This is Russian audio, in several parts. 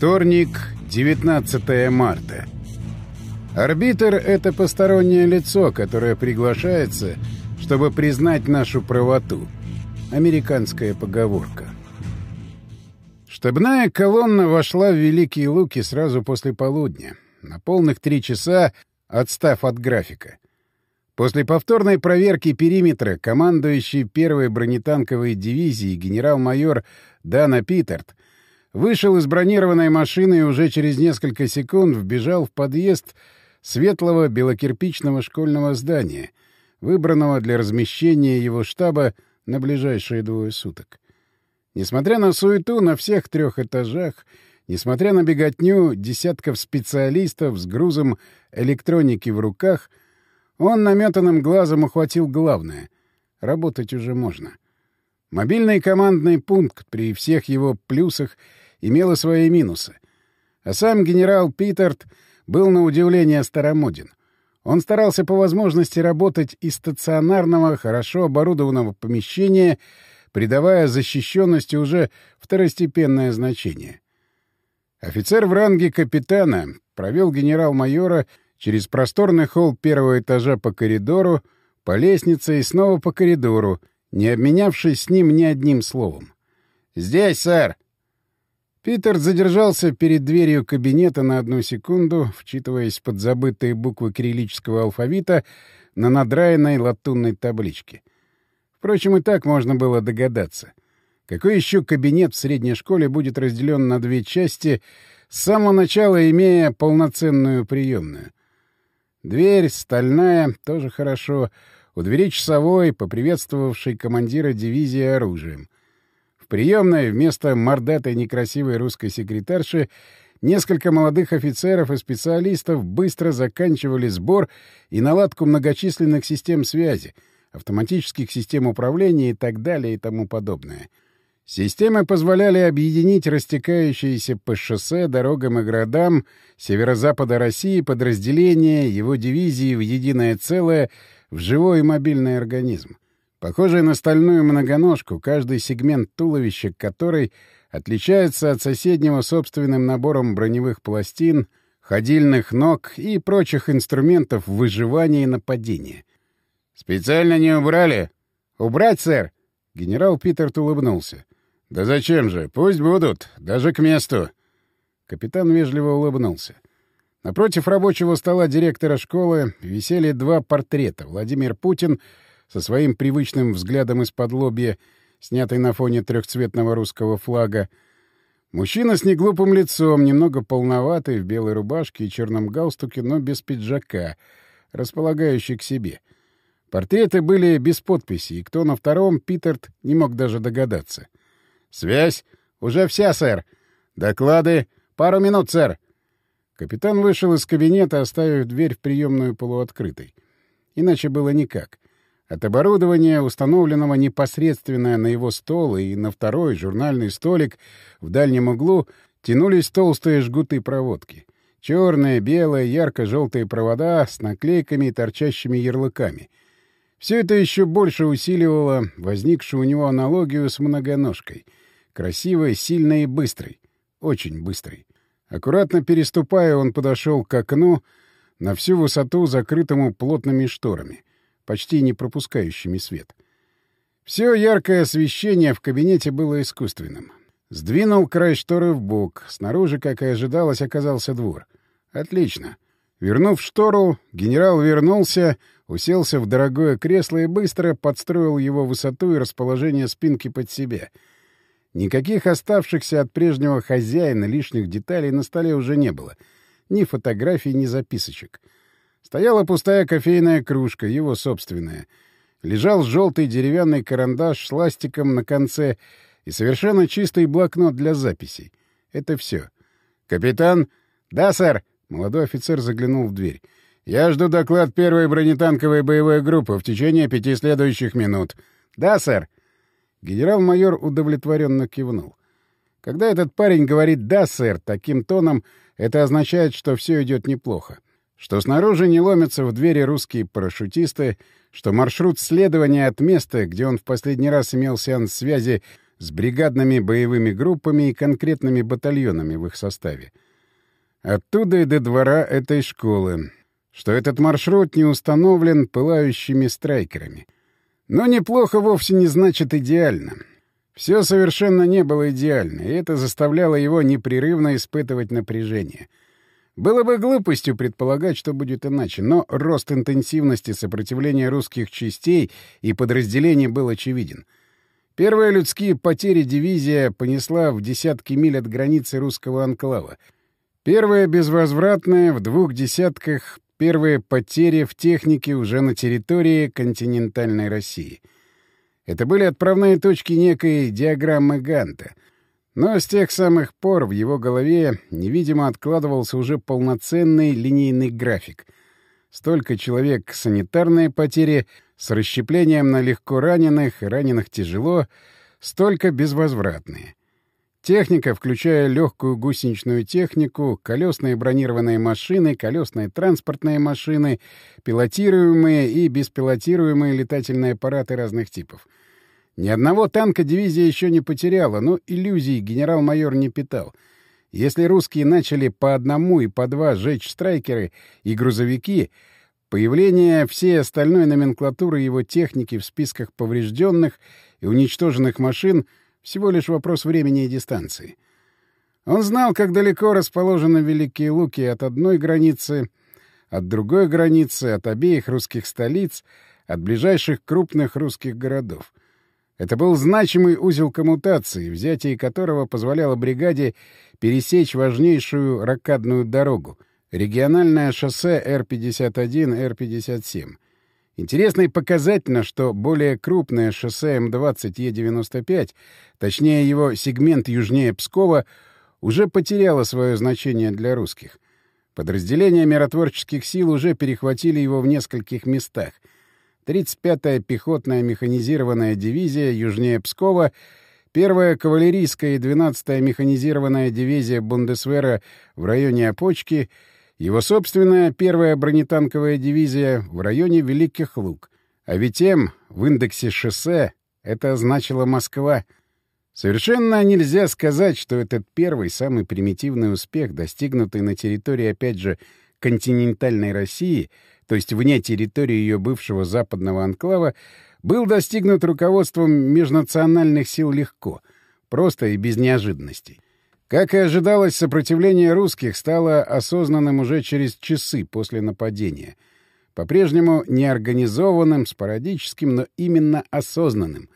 Вторник, 19 марта. Арбитр — это постороннее лицо, которое приглашается, чтобы признать нашу правоту. Американская поговорка. Штабная колонна вошла в Великие Луки сразу после полудня, на полных три часа отстав от графика. После повторной проверки периметра командующий первой бронетанковой дивизией генерал-майор Дана Питерт вышел из бронированной машины и уже через несколько секунд вбежал в подъезд светлого белокирпичного школьного здания, выбранного для размещения его штаба на ближайшие двое суток. Несмотря на суету на всех трех этажах, несмотря на беготню десятков специалистов с грузом электроники в руках, он наметанным глазом ухватил главное — работать уже можно. Мобильный командный пункт при всех его плюсах имела свои минусы. А сам генерал Питерт был на удивление старомоден. Он старался по возможности работать из стационарного, хорошо оборудованного помещения, придавая защищенности уже второстепенное значение. Офицер в ранге капитана провел генерал-майора через просторный холл первого этажа по коридору, по лестнице и снова по коридору, не обменявшись с ним ни одним словом. «Здесь, сэр!» Питер задержался перед дверью кабинета на одну секунду, вчитываясь под забытые буквы кириллического алфавита на надраенной латунной табличке. Впрочем, и так можно было догадаться. Какой еще кабинет в средней школе будет разделен на две части, с самого начала имея полноценную приемную? Дверь стальная, тоже хорошо. У двери часовой, поприветствовавший командира дивизии оружием приемной вместо мордатой некрасивой русской секретарши несколько молодых офицеров и специалистов быстро заканчивали сбор и наладку многочисленных систем связи, автоматических систем управления и так далее и тому подобное. Системы позволяли объединить растекающиеся по шоссе, дорогам и городам северо-запада России подразделения его дивизии в единое целое в живой и мобильный организм. Похожая на стальную многоножку, каждый сегмент туловища которой отличается от соседнего собственным набором броневых пластин, ходильных ног и прочих инструментов выживания и нападения. «Специально не убрали?» «Убрать, сэр!» Генерал Питерт улыбнулся. «Да зачем же? Пусть будут. Даже к месту». Капитан вежливо улыбнулся. Напротив рабочего стола директора школы висели два портрета — Владимир Путин — со своим привычным взглядом из-под лобья, снятый на фоне трехцветного русского флага. Мужчина с неглупым лицом, немного полноватый, в белой рубашке и черном галстуке, но без пиджака, располагающий к себе. Портреты были без подписи, и кто на втором, Питерт не мог даже догадаться. «Связь? Уже вся, сэр. Доклады? Пару минут, сэр». Капитан вышел из кабинета, оставив дверь в приемную полуоткрытой. Иначе было никак. От оборудования, установленного непосредственно на его стол и на второй журнальный столик в дальнем углу, тянулись толстые жгуты проводки. Черные, белые, ярко-желтые провода с наклейками и торчащими ярлыками. Все это еще больше усиливало возникшую у него аналогию с многоножкой. Красивой, сильной и быстрой. Очень быстрой. Аккуратно переступая, он подошел к окну на всю высоту, закрытому плотными шторами — почти не пропускающими свет. Все яркое освещение в кабинете было искусственным. Сдвинул край шторы в бок. Снаружи, как и ожидалось, оказался двор. Отлично. Вернув штору, генерал вернулся, уселся в дорогое кресло и быстро подстроил его высоту и расположение спинки под себя. Никаких оставшихся от прежнего хозяина лишних деталей на столе уже не было. Ни фотографий, ни записочек. Стояла пустая кофейная кружка, его собственная. Лежал желтый деревянный карандаш с ластиком на конце и совершенно чистый блокнот для записей. Это все. «Капитан?» «Да, сэр!» Молодой офицер заглянул в дверь. «Я жду доклад первой бронетанковой боевой группы в течение пяти следующих минут». «Да, сэр!» Генерал-майор удовлетворенно кивнул. Когда этот парень говорит «да, сэр» таким тоном, это означает, что все идет неплохо что снаружи не ломятся в двери русские парашютисты, что маршрут следования от места, где он в последний раз имел сеанс связи с бригадными боевыми группами и конкретными батальонами в их составе. Оттуда и до двора этой школы, что этот маршрут не установлен пылающими страйкерами. Но неплохо вовсе не значит идеально. Все совершенно не было идеально, и это заставляло его непрерывно испытывать напряжение. Было бы глупостью предполагать, что будет иначе, но рост интенсивности сопротивления русских частей и подразделений был очевиден. Первые людские потери дивизия понесла в десятки миль от границы русского анклава. Первые безвозвратные в двух десятках, первые потери в технике уже на территории континентальной России — это были отправные точки некой диаграммы Ганта. Но с тех самых пор в его голове невидимо откладывался уже полноценный линейный график. Столько человек санитарные потери с расщеплением на легко раненых и раненых тяжело, столько безвозвратные. Техника, включая легкую гусеничную технику, колесные бронированные машины, колесные транспортные машины, пилотируемые и беспилотируемые летательные аппараты разных типов — ни одного танка дивизия еще не потеряла, но иллюзий генерал-майор не питал. Если русские начали по одному и по два сжечь страйкеры и грузовики, появление всей остальной номенклатуры его техники в списках поврежденных и уничтоженных машин — всего лишь вопрос времени и дистанции. Он знал, как далеко расположены Великие Луки от одной границы, от другой границы, от обеих русских столиц, от ближайших крупных русских городов. Это был значимый узел коммутации, взятие которого позволяло бригаде пересечь важнейшую ракадную дорогу — региональное шоссе Р-51, Р-57. Интересно и показательно, что более крупное шоссе М-20 Е-95, точнее его сегмент южнее Пскова, уже потеряло свое значение для русских. Подразделения миротворческих сил уже перехватили его в нескольких местах — 35-я пехотная механизированная дивизия южнее Пскова, 1-я кавалерийская и 12-я механизированная дивизия Бундесвера в районе Опочки, его собственная 1-я бронетанковая дивизия в районе Великих Луг. А ведь М в индексе шоссе это значило Москва. Совершенно нельзя сказать, что этот первый, самый примитивный успех, достигнутый на территории, опять же, континентальной России — то есть вне территории ее бывшего западного анклава, был достигнут руководством межнациональных сил легко, просто и без неожиданностей. Как и ожидалось, сопротивление русских стало осознанным уже через часы после нападения. По-прежнему неорганизованным, спорадическим, но именно осознанным.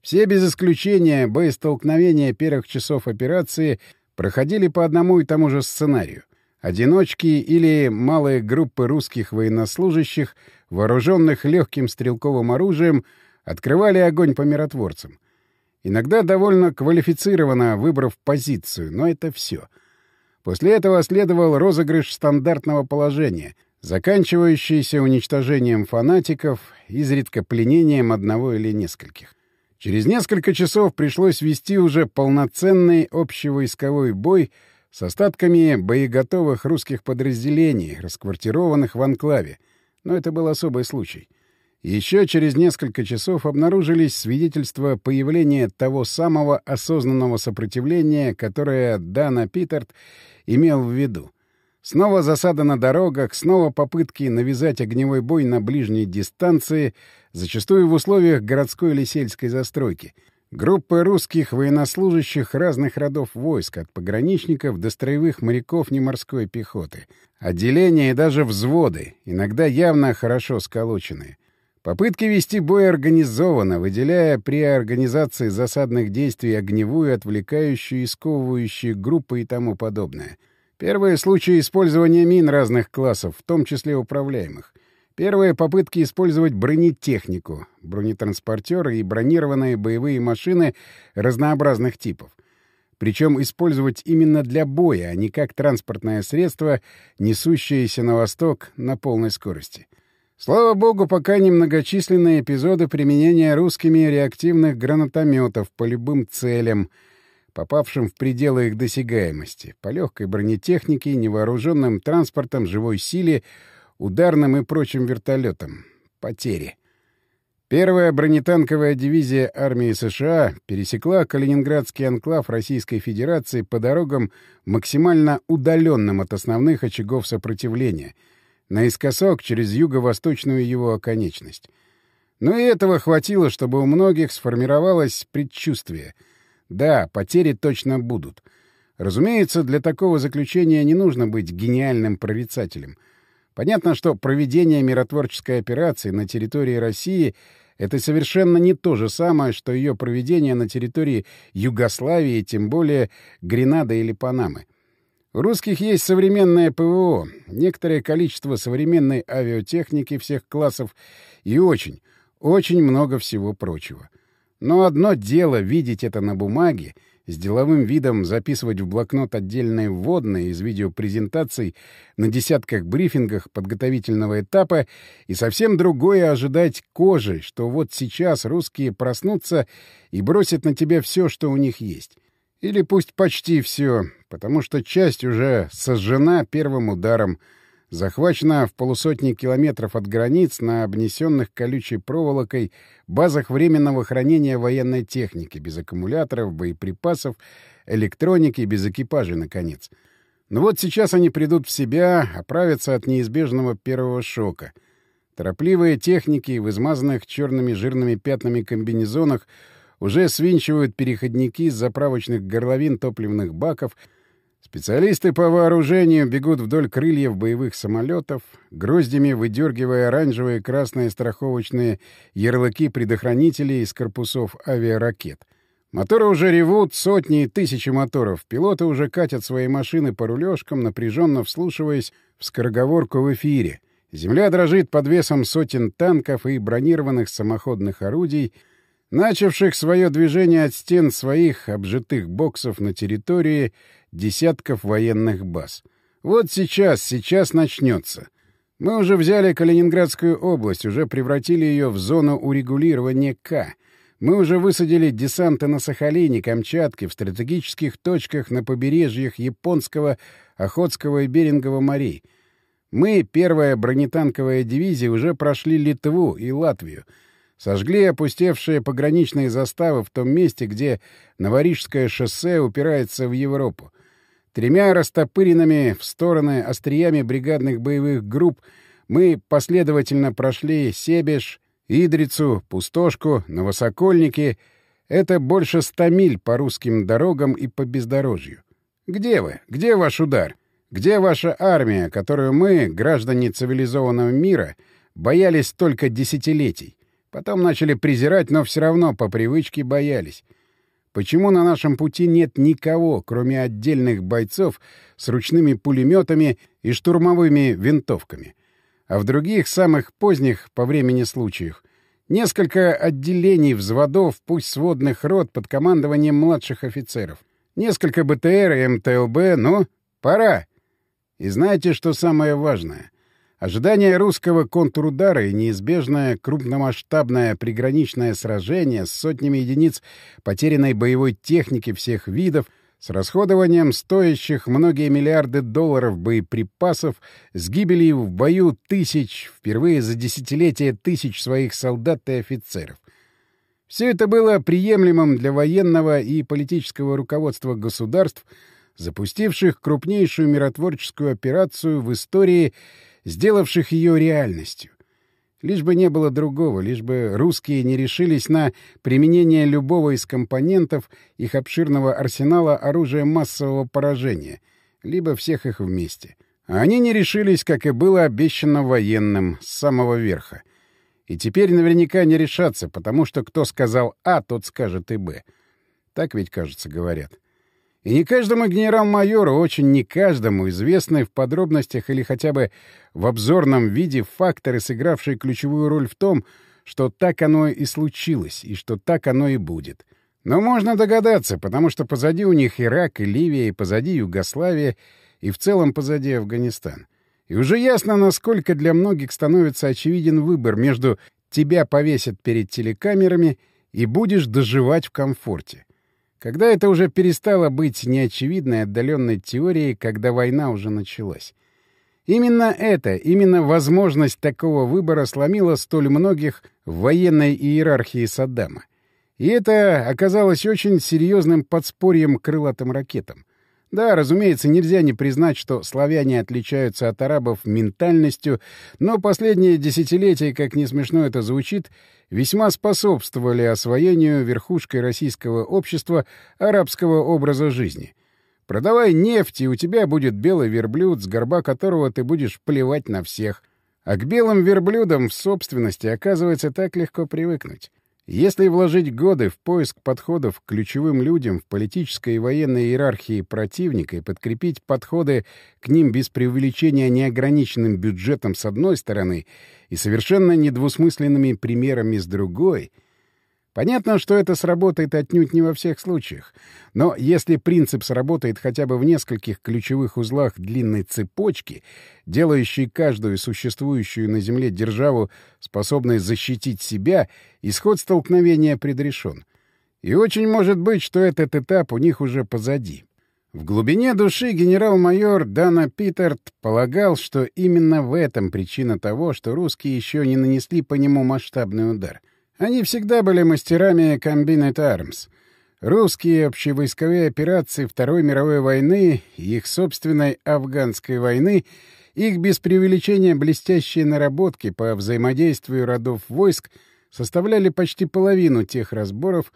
Все без исключения боестолкновения первых часов операции проходили по одному и тому же сценарию — Одиночки или малые группы русских военнослужащих, вооруженных легким стрелковым оружием, открывали огонь по миротворцам. Иногда довольно квалифицированно выбрав позицию, но это все. После этого следовал розыгрыш стандартного положения, заканчивающийся уничтожением фанатиков, изредка пленением одного или нескольких. Через несколько часов пришлось вести уже полноценный общевойсковой бой — с остатками боеготовых русских подразделений, расквартированных в анклаве. Но это был особый случай. Еще через несколько часов обнаружились свидетельства появления того самого осознанного сопротивления, которое Дана Питерт имел в виду. Снова засада на дорогах, снова попытки навязать огневой бой на ближней дистанции, зачастую в условиях городской или сельской застройки — Группы русских военнослужащих разных родов войск, от пограничников до строевых моряков неморской пехоты. Отделения и даже взводы, иногда явно хорошо сколоченные. Попытки вести бой организованно, выделяя при организации засадных действий огневую, отвлекающую и сковывающую группы и тому подобное. Первые случаи использования мин разных классов, в том числе управляемых — Первые попытки использовать бронетехнику, бронетранспортеры и бронированные боевые машины разнообразных типов. Причем использовать именно для боя, а не как транспортное средство, несущееся на восток на полной скорости. Слава богу, пока немногочисленные эпизоды применения русскими реактивных гранатометов по любым целям, попавшим в пределы их досягаемости, по легкой бронетехнике, невооруженным транспортом, живой силе — ударным и прочим вертолетам. Потери. Первая бронетанковая дивизия армии США пересекла Калининградский анклав Российской Федерации по дорогам, максимально удаленным от основных очагов сопротивления, наискосок через юго-восточную его оконечность. Но и этого хватило, чтобы у многих сформировалось предчувствие. Да, потери точно будут. Разумеется, для такого заключения не нужно быть гениальным прорицателем — Понятно, что проведение миротворческой операции на территории России — это совершенно не то же самое, что ее проведение на территории Югославии, тем более Гренады или Панамы. У русских есть современное ПВО, некоторое количество современной авиатехники всех классов и очень, очень много всего прочего. Но одно дело видеть это на бумаге — с деловым видом записывать в блокнот отдельные вводные из видеопрезентаций на десятках брифингах подготовительного этапа и совсем другое ожидать кожей, что вот сейчас русские проснутся и бросят на тебя все, что у них есть. Или пусть почти все, потому что часть уже сожжена первым ударом — захвачена в полусотни километров от границ на обнесенных колючей проволокой базах временного хранения военной техники, без аккумуляторов, боеприпасов, электроники, без экипажей, наконец. Но вот сейчас они придут в себя, оправятся от неизбежного первого шока. Торопливые техники в измазанных черными жирными пятнами комбинезонах уже свинчивают переходники с заправочных горловин топливных баков — Специалисты по вооружению бегут вдоль крыльев боевых самолетов, гроздями выдергивая оранжевые и красные страховочные ярлыки предохранителей из корпусов авиаракет. Моторы уже ревут, сотни и тысячи моторов. Пилоты уже катят свои машины по рулежкам, напряженно вслушиваясь в скороговорку в эфире. Земля дрожит под весом сотен танков и бронированных самоходных орудий, начавших свое движение от стен своих обжитых боксов на территории — десятков военных баз. Вот сейчас, сейчас начнется. Мы уже взяли Калининградскую область, уже превратили ее в зону урегулирования К. Мы уже высадили десанты на Сахалине, Камчатке, в стратегических точках на побережьях Японского, Охотского и Берингового морей. Мы, первая бронетанковая дивизия, уже прошли Литву и Латвию — Сожгли опустевшие пограничные заставы в том месте, где Новорижское шоссе упирается в Европу. Тремя растопыренными в стороны остриями бригадных боевых групп мы последовательно прошли Себеж, Идрицу, Пустошку, Новосокольники. Это больше ста миль по русским дорогам и по бездорожью. Где вы? Где ваш удар? Где ваша армия, которую мы, граждане цивилизованного мира, боялись только десятилетий? Потом начали презирать, но все равно по привычке боялись. Почему на нашем пути нет никого, кроме отдельных бойцов с ручными пулеметами и штурмовыми винтовками? А в других, самых поздних по времени случаях, несколько отделений взводов, пусть сводных рот под командованием младших офицеров. Несколько БТР и МТЛБ, ну, пора. И знаете, что самое важное? Ожидание русского контрудара и неизбежное крупномасштабное приграничное сражение с сотнями единиц потерянной боевой техники всех видов, с расходованием стоящих многие миллиарды долларов боеприпасов, с гибелью в бою тысяч, впервые за десятилетия тысяч своих солдат и офицеров. Все это было приемлемым для военного и политического руководства государств, запустивших крупнейшую миротворческую операцию в истории сделавших ее реальностью. Лишь бы не было другого, лишь бы русские не решились на применение любого из компонентов их обширного арсенала оружия массового поражения, либо всех их вместе. А они не решились, как и было обещано военным, с самого верха. И теперь наверняка не решатся, потому что кто сказал «А», тот скажет и «Б». Так ведь, кажется, говорят. И не каждому генерал-майору, очень не каждому, известны в подробностях или хотя бы в обзорном виде факторы, сыгравшие ключевую роль в том, что так оно и случилось, и что так оно и будет. Но можно догадаться, потому что позади у них Ирак и Ливия, и позади Югославия, и в целом позади Афганистан. И уже ясно, насколько для многих становится очевиден выбор между «тебя повесят перед телекамерами» и «будешь доживать в комфорте». Когда это уже перестало быть неочевидной отдаленной теорией, когда война уже началась. Именно это, именно возможность такого выбора сломила столь многих в военной иерархии Саддама. И это оказалось очень серьезным подспорьем крылатым ракетам. Да, разумеется, нельзя не признать, что славяне отличаются от арабов ментальностью, но последние десятилетия, как не смешно это звучит, весьма способствовали освоению верхушкой российского общества арабского образа жизни. Продавай нефть, и у тебя будет белый верблюд, с горба которого ты будешь плевать на всех. А к белым верблюдам в собственности, оказывается, так легко привыкнуть. Если вложить годы в поиск подходов к ключевым людям в политической и военной иерархии противника и подкрепить подходы к ним без преувеличения неограниченным бюджетом с одной стороны и совершенно недвусмысленными примерами с другой — Понятно, что это сработает отнюдь не во всех случаях. Но если принцип сработает хотя бы в нескольких ключевых узлах длинной цепочки, делающей каждую существующую на Земле державу способной защитить себя, исход столкновения предрешен. И очень может быть, что этот этап у них уже позади. В глубине души генерал-майор Дана Питерт полагал, что именно в этом причина того, что русские еще не нанесли по нему масштабный удар — они всегда были мастерами Combined Arms. Русские общевойсковые операции Второй мировой войны и их собственной афганской войны, их без преувеличения блестящие наработки по взаимодействию родов войск составляли почти половину тех разборов,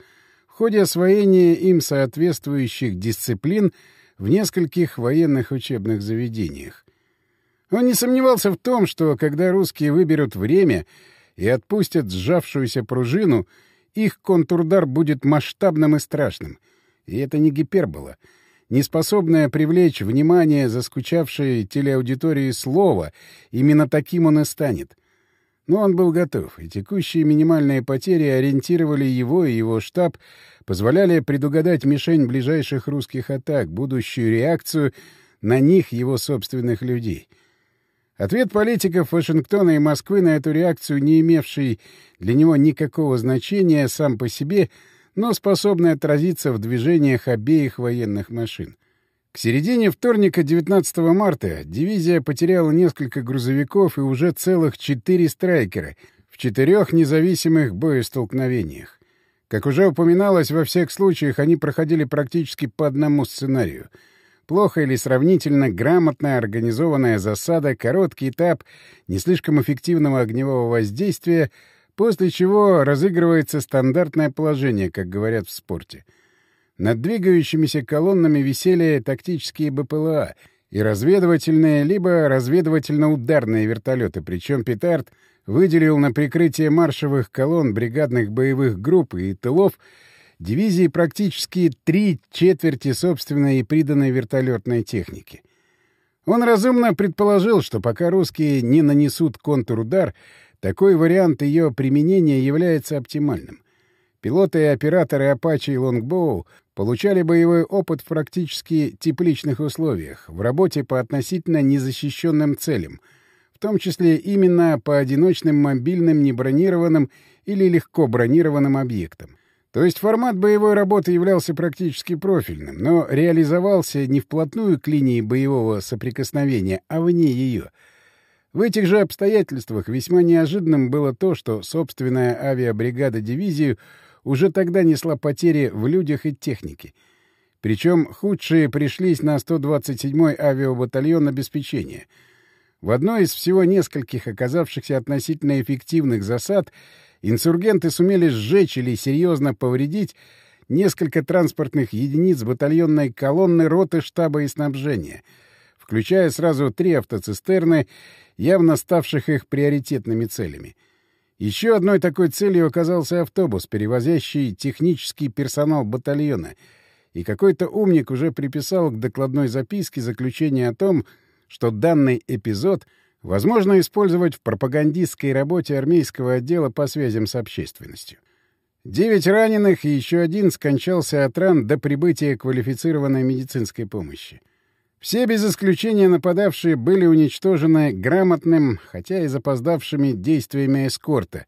в ходе освоения им соответствующих дисциплин в нескольких военных учебных заведениях. Он не сомневался в том, что когда русские выберут время — и отпустят сжавшуюся пружину, их контрудар будет масштабным и страшным. И это не гипербола. Неспособное привлечь внимание заскучавшей телеаудитории слова, именно таким он и станет. Но он был готов, и текущие минимальные потери ориентировали его и его штаб, позволяли предугадать мишень ближайших русских атак, будущую реакцию на них его собственных людей — Ответ политиков Вашингтона и Москвы на эту реакцию, не имевший для него никакого значения сам по себе, но способный отразиться в движениях обеих военных машин. К середине вторника, 19 марта, дивизия потеряла несколько грузовиков и уже целых четыре страйкера в четырех независимых боестолкновениях. Как уже упоминалось, во всех случаях они проходили практически по одному сценарию — Плохо или сравнительно грамотная организованная засада, короткий этап не слишком эффективного огневого воздействия, после чего разыгрывается стандартное положение, как говорят в спорте. Над двигающимися колоннами висели тактические БПЛА и разведывательные либо разведывательно-ударные вертолеты, причем «Петард» выделил на прикрытие маршевых колонн бригадных боевых групп и тылов дивизии практически три четверти собственной и приданной вертолетной техники. Он разумно предположил, что пока русские не нанесут контрудар, такой вариант ее применения является оптимальным. Пилоты и операторы «Апачи» и «Лонгбоу» получали боевой опыт в практически тепличных условиях, в работе по относительно незащищенным целям, в том числе именно по одиночным мобильным небронированным или легко бронированным объектам. То есть формат боевой работы являлся практически профильным, но реализовался не вплотную к линии боевого соприкосновения, а вне ее. В этих же обстоятельствах весьма неожиданным было то, что собственная авиабригада дивизию уже тогда несла потери в людях и технике. Причем худшие пришлись на 127-й авиабатальон обеспечения. В одной из всего нескольких оказавшихся относительно эффективных засад — инсургенты сумели сжечь или серьезно повредить несколько транспортных единиц батальонной колонны роты штаба и снабжения, включая сразу три автоцистерны, явно ставших их приоритетными целями. Еще одной такой целью оказался автобус, перевозящий технический персонал батальона, и какой-то умник уже приписал к докладной записке заключение о том, что данный эпизод — возможно использовать в пропагандистской работе армейского отдела по связям с общественностью. Девять раненых и еще один скончался от ран до прибытия квалифицированной медицинской помощи. Все без исключения нападавшие были уничтожены грамотным, хотя и запоздавшими действиями эскорта,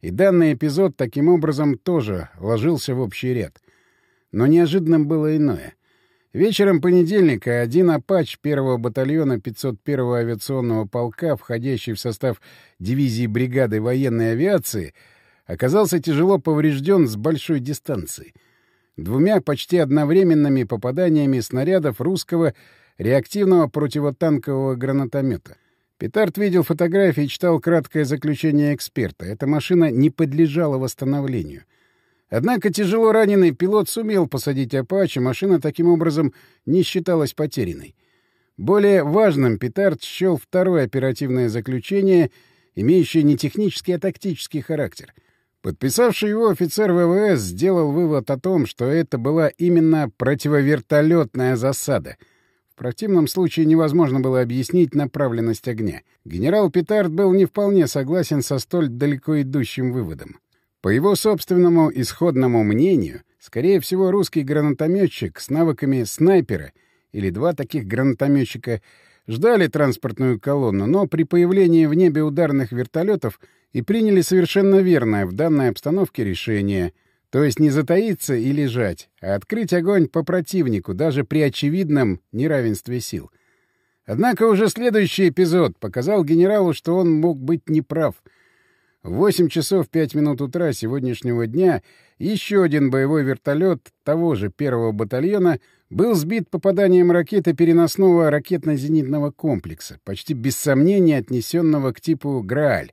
и данный эпизод таким образом тоже ложился в общий ряд. Но неожиданным было иное. Вечером понедельника один «Апач» первого батальона 501-го авиационного полка, входящий в состав дивизии бригады военной авиации, оказался тяжело поврежден с большой дистанции. Двумя почти одновременными попаданиями снарядов русского реактивного противотанкового гранатомета. Петард видел фотографии и читал краткое заключение эксперта. Эта машина не подлежала восстановлению. Однако тяжело раненый пилот сумел посадить «Апачи», машина таким образом не считалась потерянной. Более важным Петард счел второе оперативное заключение, имеющее не технический, а тактический характер. Подписавший его офицер ВВС сделал вывод о том, что это была именно противовертолетная засада. В противном случае невозможно было объяснить направленность огня. Генерал Петард был не вполне согласен со столь далеко идущим выводом. По его собственному исходному мнению, скорее всего, русский гранатометчик с навыками снайпера или два таких гранатометчика ждали транспортную колонну, но при появлении в небе ударных вертолетов и приняли совершенно верное в данной обстановке решение, то есть не затаиться и лежать, а открыть огонь по противнику даже при очевидном неравенстве сил. Однако уже следующий эпизод показал генералу, что он мог быть неправ — в 8 часов 5 минут утра сегодняшнего дня еще один боевой вертолет того же первого батальона был сбит попаданием ракеты переносного ракетно-зенитного комплекса, почти без сомнения отнесенного к типу «Грааль».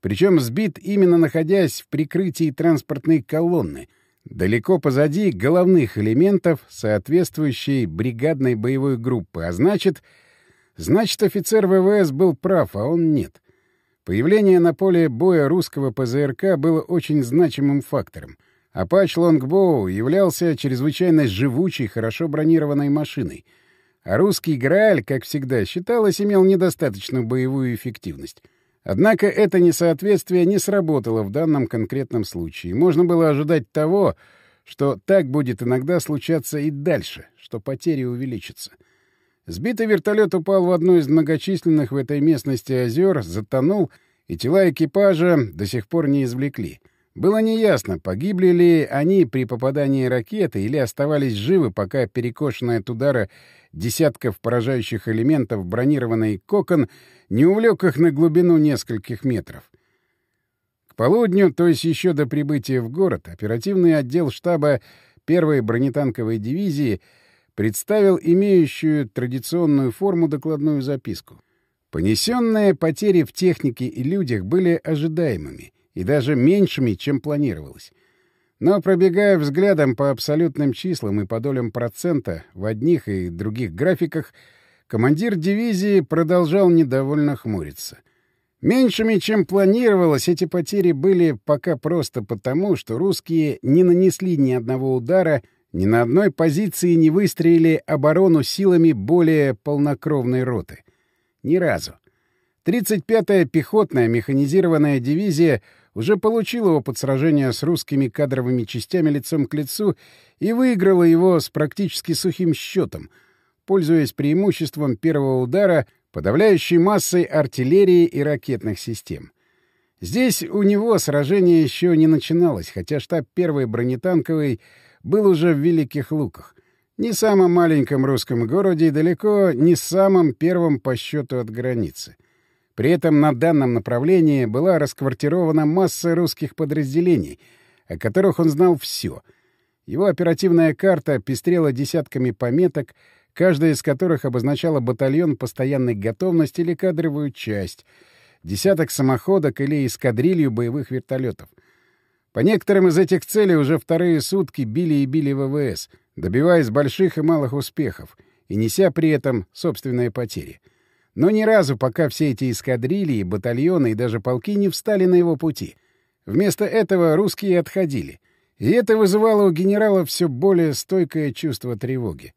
Причем сбит именно находясь в прикрытии транспортной колонны, далеко позади головных элементов соответствующей бригадной боевой группы, а значит... Значит, офицер ВВС был прав, а он нет. Появление на поле боя русского ПЗРК было очень значимым фактором. Апач Лонгбоу являлся чрезвычайно живучей, хорошо бронированной машиной. А русский Грааль, как всегда считалось, имел недостаточную боевую эффективность. Однако это несоответствие не сработало в данном конкретном случае. Можно было ожидать того, что так будет иногда случаться и дальше, что потери увеличатся. Сбитый вертолет упал в одну из многочисленных в этой местности озер, затонул, и тела экипажа до сих пор не извлекли. Было неясно, погибли ли они при попадании ракеты или оставались живы, пока перекошенная от удара десятков поражающих элементов бронированный кокон не увлек их на глубину нескольких метров. К полудню, то есть еще до прибытия в город, оперативный отдел штаба первой бронетанковой дивизии — представил имеющую традиционную форму докладную записку. Понесенные потери в технике и людях были ожидаемыми и даже меньшими, чем планировалось. Но, пробегая взглядом по абсолютным числам и по долям процента в одних и других графиках, командир дивизии продолжал недовольно хмуриться. Меньшими, чем планировалось, эти потери были пока просто потому, что русские не нанесли ни одного удара — ни на одной позиции не выстроили оборону силами более полнокровной роты. Ни разу. 35-я пехотная механизированная дивизия уже получила опыт сражения с русскими кадровыми частями лицом к лицу и выиграла его с практически сухим счетом, пользуясь преимуществом первого удара, подавляющей массой артиллерии и ракетных систем. Здесь у него сражение еще не начиналось, хотя штаб первой бронетанковой — был уже в Великих Луках, не самом маленьком русском городе и далеко не самом первом по счету от границы. При этом на данном направлении была расквартирована масса русских подразделений, о которых он знал все. Его оперативная карта пестрела десятками пометок, каждая из которых обозначала батальон постоянной готовности или кадровую часть, десяток самоходок или эскадрилью боевых вертолетов — по некоторым из этих целей уже вторые сутки били и били ВВС, добиваясь больших и малых успехов и неся при этом собственные потери. Но ни разу пока все эти эскадрильи, батальоны и даже полки не встали на его пути. Вместо этого русские отходили. И это вызывало у генерала все более стойкое чувство тревоги.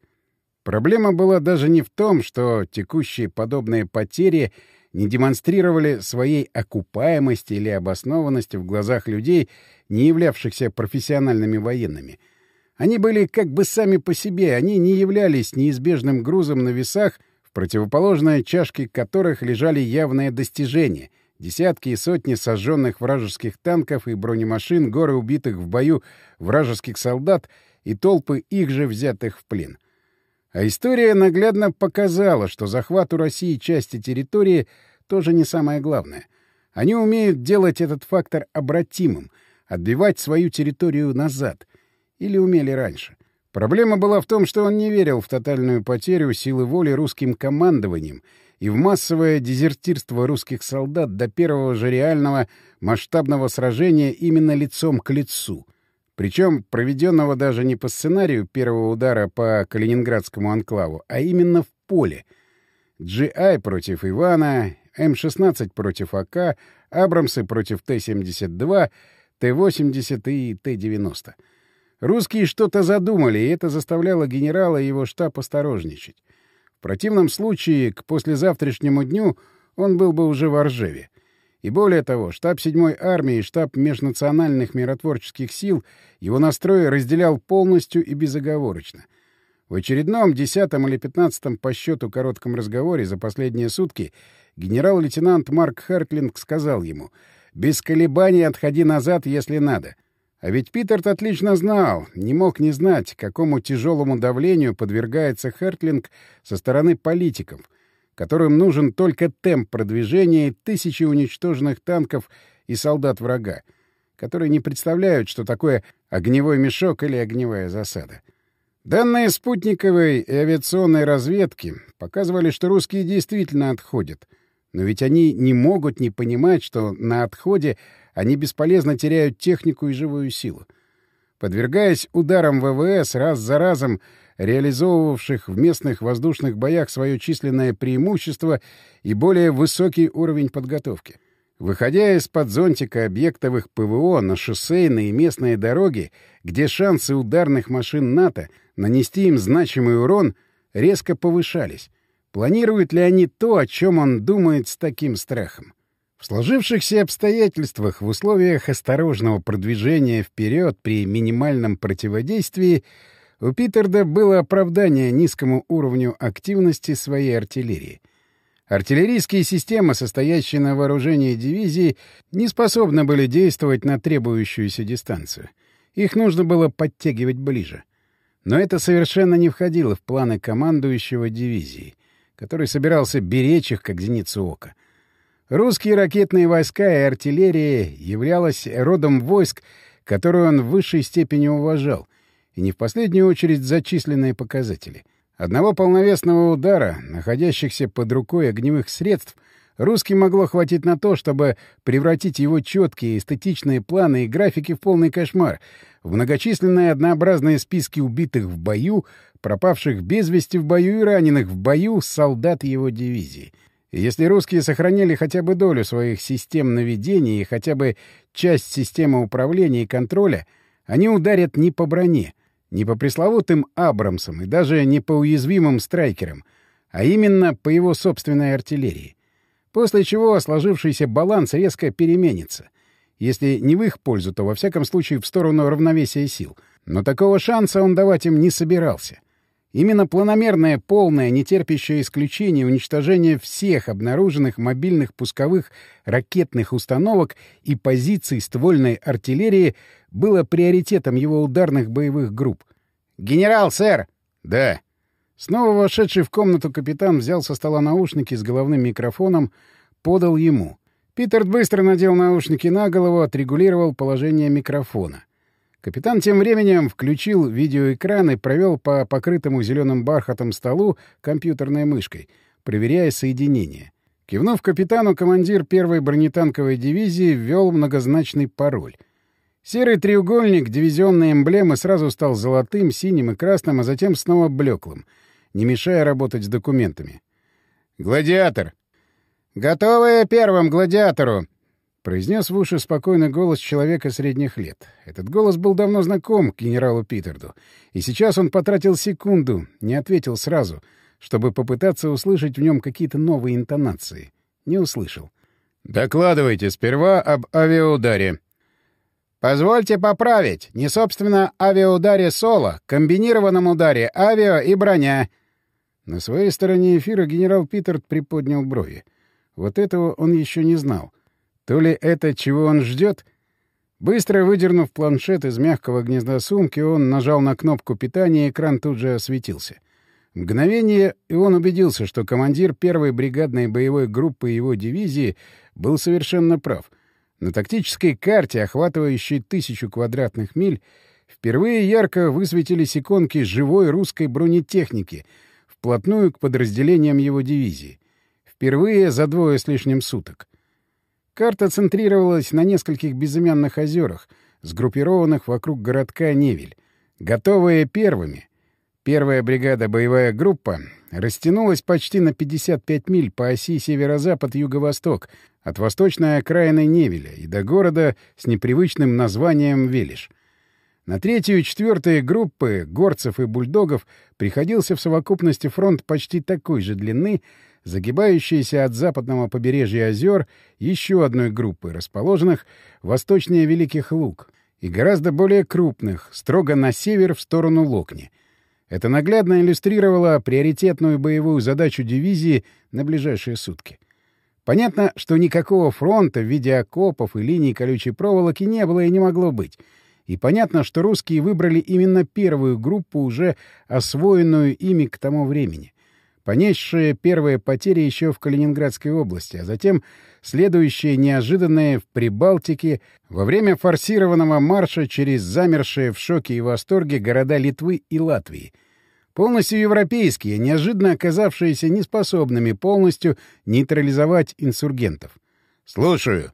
Проблема была даже не в том, что текущие подобные потери не демонстрировали своей окупаемости или обоснованности в глазах людей, не являвшихся профессиональными военными. Они были как бы сами по себе, они не являлись неизбежным грузом на весах, в противоположной чашке которых лежали явные достижения — десятки и сотни сожженных вражеских танков и бронемашин, горы убитых в бою вражеских солдат и толпы их же взятых в плен. А история наглядно показала, что захват у России части территории тоже не самое главное. Они умеют делать этот фактор обратимым, отбивать свою территорию назад. Или умели раньше. Проблема была в том, что он не верил в тотальную потерю силы воли русским командованием и в массовое дезертирство русских солдат до первого же реального масштабного сражения именно лицом к лицу. Причем проведенного даже не по сценарию первого удара по Калининградскому анклаву, а именно в поле. GI против Ивана, М-16 против АК, Абрамсы против Т-72, Т-80 и Т-90. Русские что-то задумали, и это заставляло генерала и его штаб осторожничать. В противном случае, к послезавтрашнему дню он был бы уже в Оржеве. И более того, штаб 7-й армии и штаб межнациональных миротворческих сил его настрой разделял полностью и безоговорочно. В очередном десятом или пятнадцатом по счету коротком разговоре за последние сутки генерал-лейтенант Марк Херклинг сказал ему «Без колебаний отходи назад, если надо». А ведь Питерт отлично знал, не мог не знать, какому тяжелому давлению подвергается Хертлинг со стороны политиков, которым нужен только темп продвижения тысячи уничтоженных танков и солдат врага, которые не представляют, что такое огневой мешок или огневая засада. Данные спутниковой и авиационной разведки показывали, что русские действительно отходят. Но ведь они не могут не понимать, что на отходе они бесполезно теряют технику и живую силу. Подвергаясь ударам ВВС раз за разом, реализовывавших в местных воздушных боях свое численное преимущество и более высокий уровень подготовки. Выходя из-под зонтика объектовых ПВО на шоссейные и местные дороги, где шансы ударных машин НАТО нанести им значимый урон резко повышались, планируют ли они то, о чем он думает с таким страхом? В сложившихся обстоятельствах, в условиях осторожного продвижения вперед при минимальном противодействии, у Питерда было оправдание низкому уровню активности своей артиллерии. Артиллерийские системы, состоящие на вооружении дивизии, не способны были действовать на требующуюся дистанцию. Их нужно было подтягивать ближе. Но это совершенно не входило в планы командующего дивизии, который собирался беречь их, как зеницу ока. Русские ракетные войска и артиллерия являлась родом войск, которые он в высшей степени уважал, и не в последнюю очередь за численные показатели. Одного полновесного удара, находящихся под рукой огневых средств, русским могло хватить на то, чтобы превратить его четкие эстетичные планы и графики в полный кошмар, в многочисленные однообразные списки убитых в бою, пропавших без вести в бою и раненых в бою солдат его дивизии — если русские сохранили хотя бы долю своих систем наведения и хотя бы часть системы управления и контроля, они ударят не по броне, не по пресловутым «Абрамсам» и даже не по уязвимым «Страйкерам», а именно по его собственной артиллерии. После чего сложившийся баланс резко переменится. Если не в их пользу, то во всяком случае в сторону равновесия сил. Но такого шанса он давать им не собирался. Именно планомерное, полное, нетерпящее исключения уничтожение всех обнаруженных мобильных пусковых ракетных установок и позиций ствольной артиллерии было приоритетом его ударных боевых групп. «Генерал, сэр!» «Да». Снова вошедший в комнату капитан взял со стола наушники с головным микрофоном, подал ему. Питер быстро надел наушники на голову, отрегулировал положение микрофона. Капитан тем временем включил видеоэкран и провел по покрытому зеленым бархатом столу компьютерной мышкой, проверяя соединение. Кивнув капитану, командир первой бронетанковой дивизии ввел многозначный пароль. Серый треугольник дивизионной эмблемы сразу стал золотым, синим и красным, а затем снова блеклым, не мешая работать с документами. «Гладиатор!» «Готовые первым гладиатору!» Произнес в уши спокойный голос человека средних лет. Этот голос был давно знаком генералу Питерду, и сейчас он потратил секунду, не ответил сразу, чтобы попытаться услышать в нем какие-то новые интонации. Не услышал. «Докладывайте сперва об авиаударе». «Позвольте поправить. Не, собственно, авиаударе соло, комбинированном ударе авиа и броня». На своей стороне эфира генерал Питерд приподнял брови. Вот этого он еще не знал. То ли это, чего он ждет? Быстро выдернув планшет из мягкого гнезда сумки, он нажал на кнопку питания, и экран тут же осветился. Мгновение, и он убедился, что командир первой бригадной боевой группы его дивизии был совершенно прав. На тактической карте, охватывающей тысячу квадратных миль, впервые ярко высветились иконки живой русской бронетехники, вплотную к подразделениям его дивизии. Впервые за двое с лишним суток. Карта центрировалась на нескольких безымянных озерах, сгруппированных вокруг городка Невель, готовые первыми, Первая бригада «Боевая группа» растянулась почти на 55 миль по оси северо-запад-юго-восток от восточной окраины Невеля и до города с непривычным названием Велиш. На третью и четвертые группы горцев и бульдогов приходился в совокупности фронт почти такой же длины, загибающийся от западного побережья озер еще одной группы, расположенных восточнее Великих Луг, и гораздо более крупных, строго на север в сторону Локни — это наглядно иллюстрировало приоритетную боевую задачу дивизии на ближайшие сутки. Понятно, что никакого фронта в виде окопов и линий колючей проволоки не было и не могло быть. И понятно, что русские выбрали именно первую группу, уже освоенную ими к тому времени понесшие первые потери еще в Калининградской области, а затем следующие неожиданные в Прибалтике во время форсированного марша через замершие в шоке и восторге города Литвы и Латвии. Полностью европейские, неожиданно оказавшиеся неспособными полностью нейтрализовать инсургентов. «Слушаю».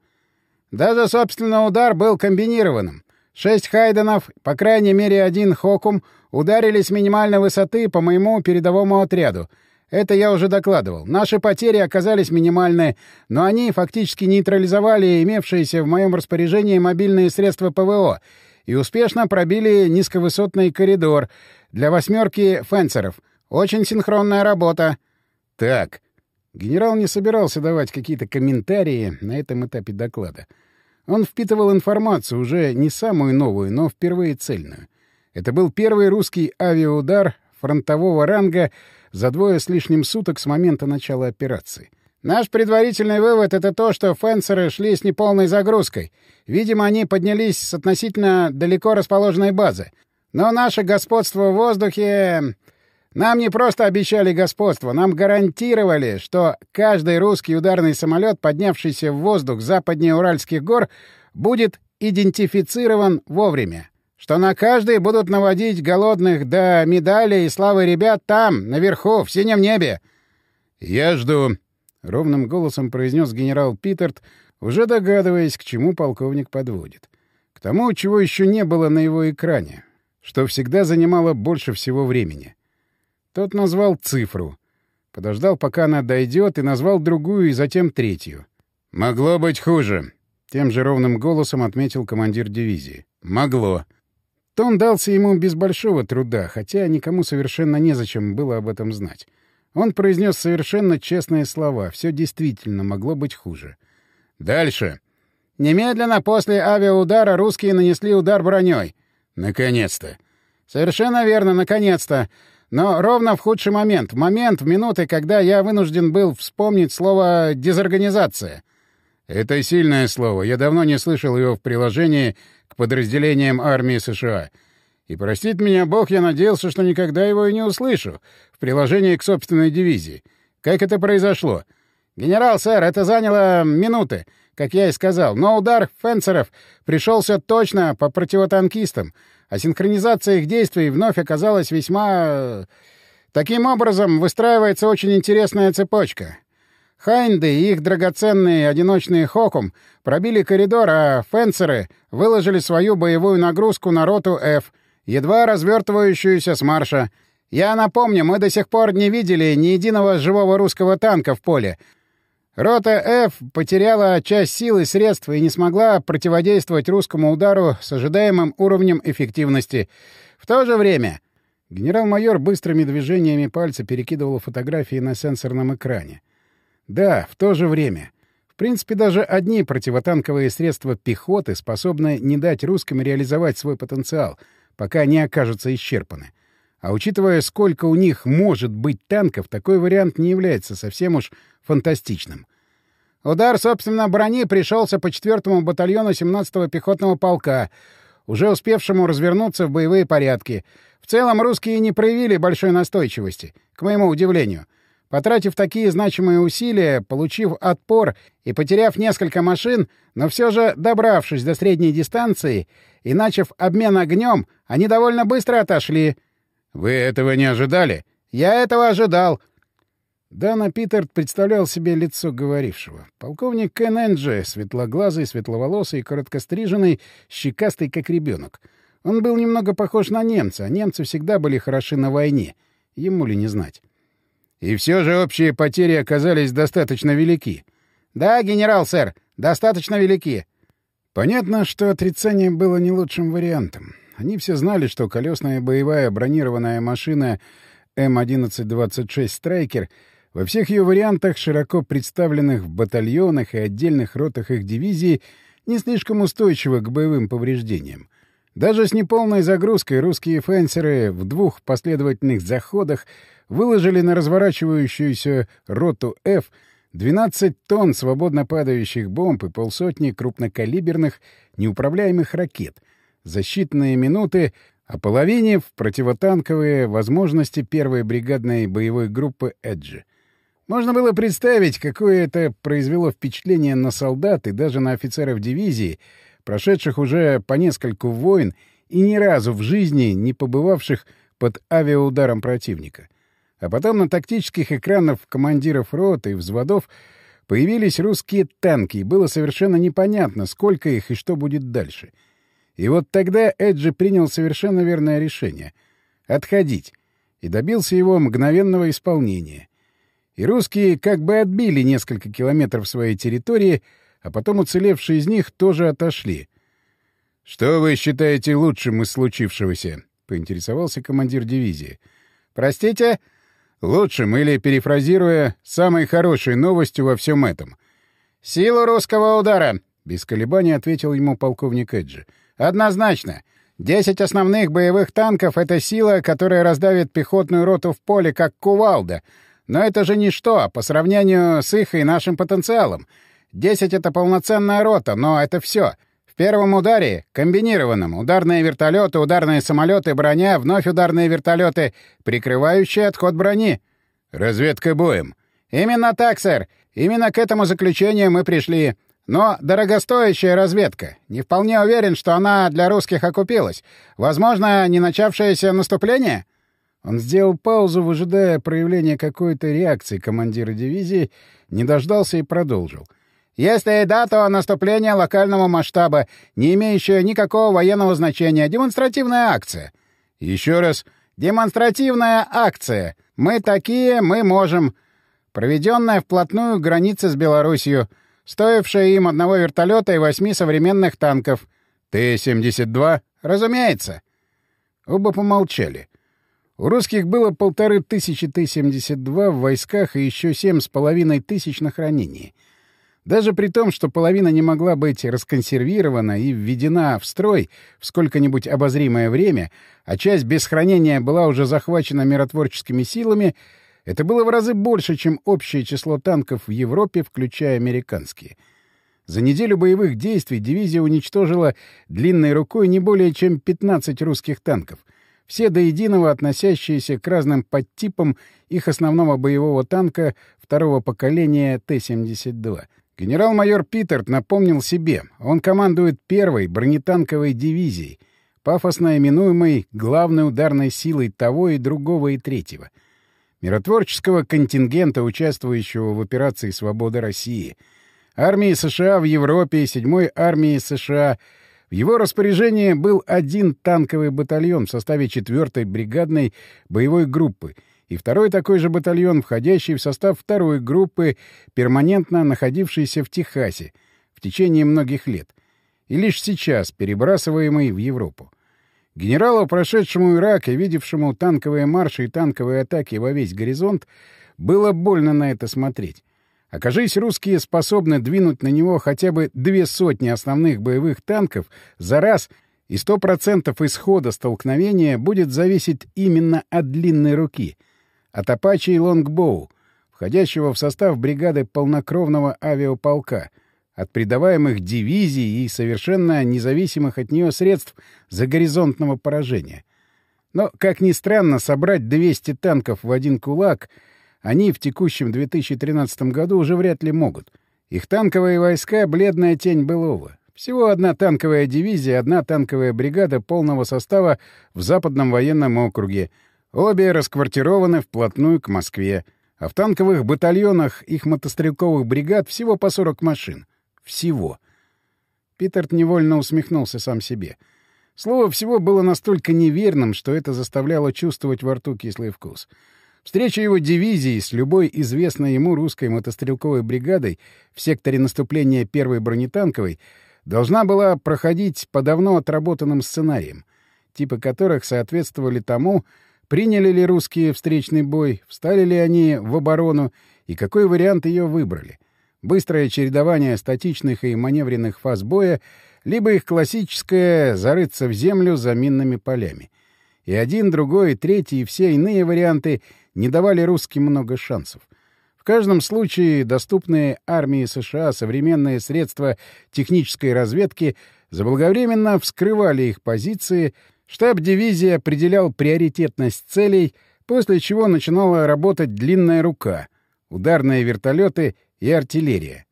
Даже, собственно, удар был комбинированным. Шесть хайденов, по крайней мере один хокум, ударили с минимальной высоты по моему передовому отряду — это я уже докладывал. Наши потери оказались минимальные, но они фактически нейтрализовали имевшиеся в моем распоряжении мобильные средства ПВО и успешно пробили низковысотный коридор для восьмерки фенсеров. Очень синхронная работа. Так. Генерал не собирался давать какие-то комментарии на этом этапе доклада. Он впитывал информацию, уже не самую новую, но впервые цельную. Это был первый русский авиаудар фронтового ранга за двое с лишним суток с момента начала операции. Наш предварительный вывод — это то, что фенсеры шли с неполной загрузкой. Видимо, они поднялись с относительно далеко расположенной базы. Но наше господство в воздухе... Нам не просто обещали господство, нам гарантировали, что каждый русский ударный самолет, поднявшийся в воздух западнее Уральских гор, будет идентифицирован вовремя что на каждый будут наводить голодных до медалей и славы ребят там, наверху, в синем небе. — Я жду, — ровным голосом произнес генерал Питерт, уже догадываясь, к чему полковник подводит. К тому, чего еще не было на его экране, что всегда занимало больше всего времени. Тот назвал цифру. Подождал, пока она дойдет, и назвал другую, и затем третью. «Могло быть хуже», — тем же ровным голосом отметил командир дивизии. «Могло. Тон дался ему без большого труда, хотя никому совершенно незачем было об этом знать. Он произнес совершенно честные слова. Все действительно могло быть хуже. «Дальше!» «Немедленно после авиаудара русские нанесли удар броней». «Наконец-то!» «Совершенно верно, наконец-то!» Но ровно в худший момент, момент, в минуты, когда я вынужден был вспомнить слово «дезорганизация». Это сильное слово. Я давно не слышал его в приложении к подразделениям армии США. И простит меня Бог, я надеялся, что никогда его и не услышу в приложении к собственной дивизии. Как это произошло? Генерал, сэр, это заняло минуты, как я и сказал, но удар фенсеров пришелся точно по противотанкистам, а синхронизация их действий вновь оказалась весьма... Таким образом, выстраивается очень интересная цепочка. Хайнды и их драгоценные одиночные Хокум пробили коридор, а фенсеры выложили свою боевую нагрузку на роту F, едва развертывающуюся с марша. Я напомню, мы до сих пор не видели ни единого живого русского танка в поле. Рота F потеряла часть сил и средств и не смогла противодействовать русскому удару с ожидаемым уровнем эффективности. В то же время... Генерал-майор быстрыми движениями пальца перекидывал фотографии на сенсорном экране. Да, в то же время. В принципе, даже одни противотанковые средства пехоты способны не дать русским реализовать свой потенциал, пока не окажутся исчерпаны. А учитывая, сколько у них может быть танков, такой вариант не является совсем уж фантастичным. Удар, собственно, брони пришелся по 4-му батальону 17-го пехотного полка. уже успевшему развернуться в боевые порядки. В целом русские не проявили большой настойчивости, к моему удивлению. Потратив такие значимые усилия, получив отпор и потеряв несколько машин, но все же добравшись до средней дистанции и начав обмен огнем, они довольно быстро отошли. «Вы этого не ожидали?» «Я этого ожидал». Дана Питерт представлял себе лицо говорившего. Полковник Кен Энджи, светлоглазый, светловолосый, короткостриженный, щекастый, как ребенок. Он был немного похож на немца, а немцы всегда были хороши на войне. Ему ли не знать. И все же общие потери оказались достаточно велики. Да, генерал, сэр, достаточно велики. Понятно, что отрицание было не лучшим вариантом. Они все знали, что колесная боевая бронированная машина М-1126 «Страйкер» во всех ее вариантах, широко представленных в батальонах и отдельных ротах их дивизии, не слишком устойчива к боевым повреждениям. Даже с неполной загрузкой русские фенсеры в двух последовательных заходах выложили на разворачивающуюся роту F 12 тонн свободно падающих бомб и полсотни крупнокалиберных неуправляемых ракет. За считанные минуты ополовинив противотанковые возможности первой бригадной боевой группы «Эджи». Можно было представить, какое это произвело впечатление на солдат и даже на офицеров дивизии, прошедших уже по нескольку войн и ни разу в жизни не побывавших под авиаударом противника. А потом на тактических экранах командиров рот и взводов появились русские танки, и было совершенно непонятно, сколько их и что будет дальше. И вот тогда Эджи принял совершенно верное решение — отходить, и добился его мгновенного исполнения. И русские как бы отбили несколько километров своей территории, а потом уцелевшие из них тоже отошли. «Что вы считаете лучшим из случившегося?» — поинтересовался командир дивизии. «Простите?» Лучшим или, перефразируя, самой хорошей новостью во всем этом. «Силу русского удара!» — без колебаний ответил ему полковник Эджи. «Однозначно. Десять основных боевых танков — это сила, которая раздавит пехотную роту в поле, как кувалда. Но это же ничто по сравнению с их и нашим потенциалом. Десять — это полноценная рота, но это все. В первом ударе, комбинированном, ударные вертолеты, ударные самолеты, броня, вновь ударные вертолеты, прикрывающие отход брони. Разведка боем. Именно так, сэр. Именно к этому заключению мы пришли. Но дорогостоящая разведка. Не вполне уверен, что она для русских окупилась. Возможно, не начавшееся наступление? Он сделал паузу, выжидая проявления какой-то реакции командира дивизии, не дождался и продолжил. — если и да, то наступление локального масштаба, не имеющее никакого военного значения. Демонстративная акция. Еще раз. Демонстративная акция. Мы такие, мы можем. Проведенная вплотную граница с Белоруссией, стоившая им одного вертолета и восьми современных танков. Т-72? Разумеется. Оба помолчали. У русских было полторы тысячи Т-72 в войсках и еще семь с половиной тысяч на хранении — даже при том, что половина не могла быть расконсервирована и введена в строй в сколько-нибудь обозримое время, а часть без хранения была уже захвачена миротворческими силами, это было в разы больше, чем общее число танков в Европе, включая американские. За неделю боевых действий дивизия уничтожила длинной рукой не более чем 15 русских танков, все до единого относящиеся к разным подтипам их основного боевого танка второго поколения Т-72 — Генерал-майор Питерт напомнил себе, он командует первой бронетанковой дивизией, пафосно именуемой главной ударной силой того и другого и третьего. Миротворческого контингента, участвующего в операции «Свобода России», армии США в Европе и седьмой армии США. В его распоряжении был один танковый батальон в составе 4-й бригадной боевой группы — и второй такой же батальон, входящий в состав второй группы, перманентно находившийся в Техасе в течение многих лет, и лишь сейчас перебрасываемый в Европу. Генералу, прошедшему Ирак и видевшему танковые марши и танковые атаки во весь горизонт, было больно на это смотреть. Окажись, русские способны двинуть на него хотя бы две сотни основных боевых танков за раз, и сто процентов исхода столкновения будет зависеть именно от длинной руки — от Апачи и Лонгбоу, входящего в состав бригады полнокровного авиаполка, от придаваемых дивизий и совершенно независимых от нее средств загоризонтного поражения. Но, как ни странно, собрать 200 танков в один кулак они в текущем 2013 году уже вряд ли могут. Их танковые войска — бледная тень былого. Всего одна танковая дивизия, одна танковая бригада полного состава в Западном военном округе. Обе расквартированы вплотную к Москве. А в танковых батальонах их мотострелковых бригад всего по 40 машин. Всего. Питер невольно усмехнулся сам себе. Слово «всего» было настолько неверным, что это заставляло чувствовать во рту кислый вкус. Встреча его дивизии с любой известной ему русской мотострелковой бригадой в секторе наступления первой бронетанковой должна была проходить по давно отработанным сценариям, типы которых соответствовали тому, приняли ли русские встречный бой, встали ли они в оборону и какой вариант ее выбрали быстрое чередование статичных и маневренных фаз боя, либо их классическое «зарыться в землю за минными полями». И один, другой, третий и все иные варианты не давали русским много шансов. В каждом случае доступные армии США современные средства технической разведки заблаговременно вскрывали их позиции, штаб дивизии определял приоритетность целей, после чего начинала работать длинная рука, ударные вертолеты и артиллерия.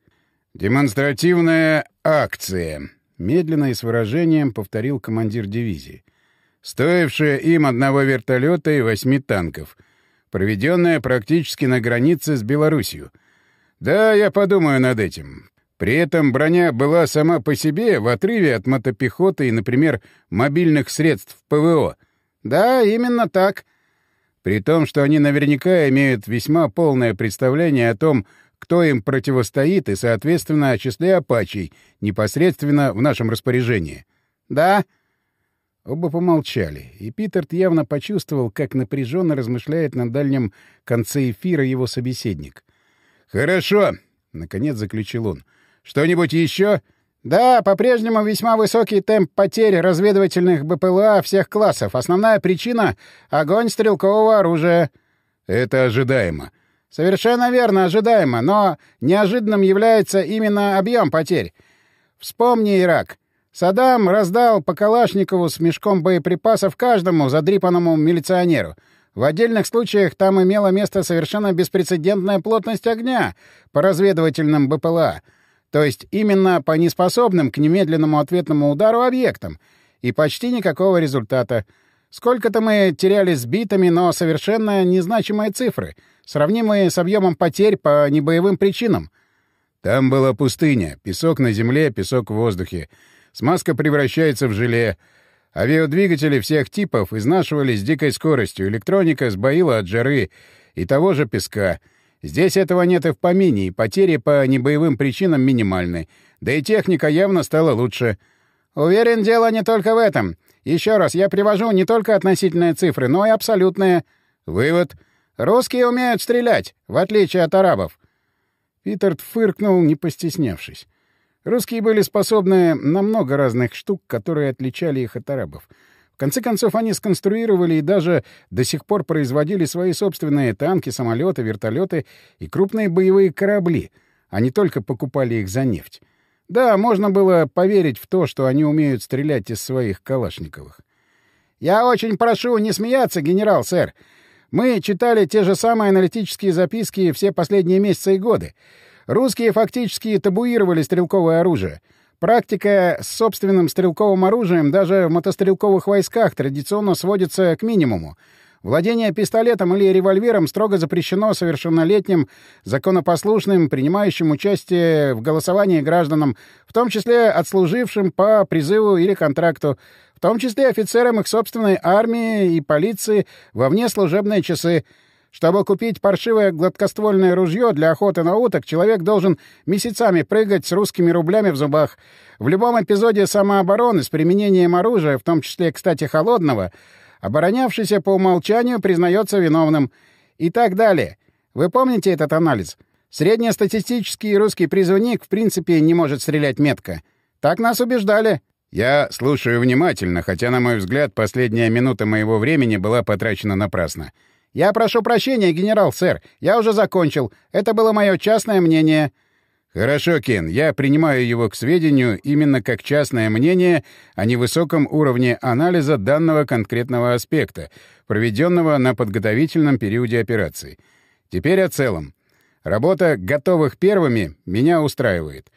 «Демонстративная акция», — медленно и с выражением повторил командир дивизии. «Стоившая им одного вертолета и восьми танков, проведенная практически на границе с Белоруссией. Да, я подумаю над этим. При этом броня была сама по себе в отрыве от мотопехоты и, например, мобильных средств ПВО. Да, именно так. При том, что они наверняка имеют весьма полное представление о том, кто им противостоит и, соответственно, о числе апачей, непосредственно в нашем распоряжении. «Да?» Оба помолчали, и Питерт явно почувствовал, как напряженно размышляет на дальнем конце эфира его собеседник. «Хорошо», — наконец заключил он. «Что-нибудь еще?» «Да, по-прежнему весьма высокий темп потерь разведывательных БПЛА всех классов. Основная причина — огонь стрелкового оружия». «Это ожидаемо. Совершенно верно, ожидаемо, но неожиданным является именно объем потерь. Вспомни Ирак. Саддам раздал по Калашникову с мешком боеприпасов каждому задрипанному милиционеру. В отдельных случаях там имела место совершенно беспрецедентная плотность огня по разведывательным БПЛА, то есть именно по неспособным к немедленному ответному удару объектам, и почти никакого результата. Сколько-то мы теряли сбитыми, но совершенно незначимые цифры — сравнимые с объемом потерь по небоевым причинам. Там была пустыня, песок на земле, песок в воздухе. Смазка превращается в желе. Авиадвигатели всех типов изнашивались с дикой скоростью, электроника сбоила от жары и того же песка. Здесь этого нет и в помине, и потери по небоевым причинам минимальны. Да и техника явно стала лучше. Уверен, дело не только в этом. Еще раз, я привожу не только относительные цифры, но и абсолютные. Вывод — Русские умеют стрелять, в отличие от арабов. Питерт фыркнул, не постеснявшись. Русские были способны на много разных штук, которые отличали их от арабов. Конце концов, они сконструировали и даже до сих пор производили свои собственные танки, самолеты, вертолеты и крупные боевые корабли, а не только покупали их за нефть. Да, можно было поверить в то, что они умеют стрелять из своих калашниковых. «Я очень прошу не смеяться, генерал, сэр. Мы читали те же самые аналитические записки все последние месяцы и годы. Русские фактически табуировали стрелковое оружие. Практика с собственным стрелковым оружием даже в мотострелковых войсках традиционно сводится к минимуму. Владение пистолетом или револьвером строго запрещено совершеннолетним, законопослушным, принимающим участие в голосовании гражданам, в том числе отслужившим по призыву или контракту, в том числе офицерам их собственной армии и полиции во внеслужебные часы. Чтобы купить паршивое гладкоствольное ружье для охоты на уток, человек должен месяцами прыгать с русскими рублями в зубах. В любом эпизоде самообороны с применением оружия, в том числе, кстати, холодного, оборонявшийся по умолчанию признается виновным. И так далее. Вы помните этот анализ? Среднестатистический русский призывник в принципе не может стрелять метко. Так нас убеждали. Я слушаю внимательно, хотя, на мой взгляд, последняя минута моего времени была потрачена напрасно. Я прошу прощения, генерал, сэр. Я уже закончил. Это было мое частное мнение. «Хорошо, Кен, я принимаю его к сведению именно как частное мнение о невысоком уровне анализа данного конкретного аспекта, проведенного на подготовительном периоде операции. Теперь о целом. Работа готовых первыми меня устраивает.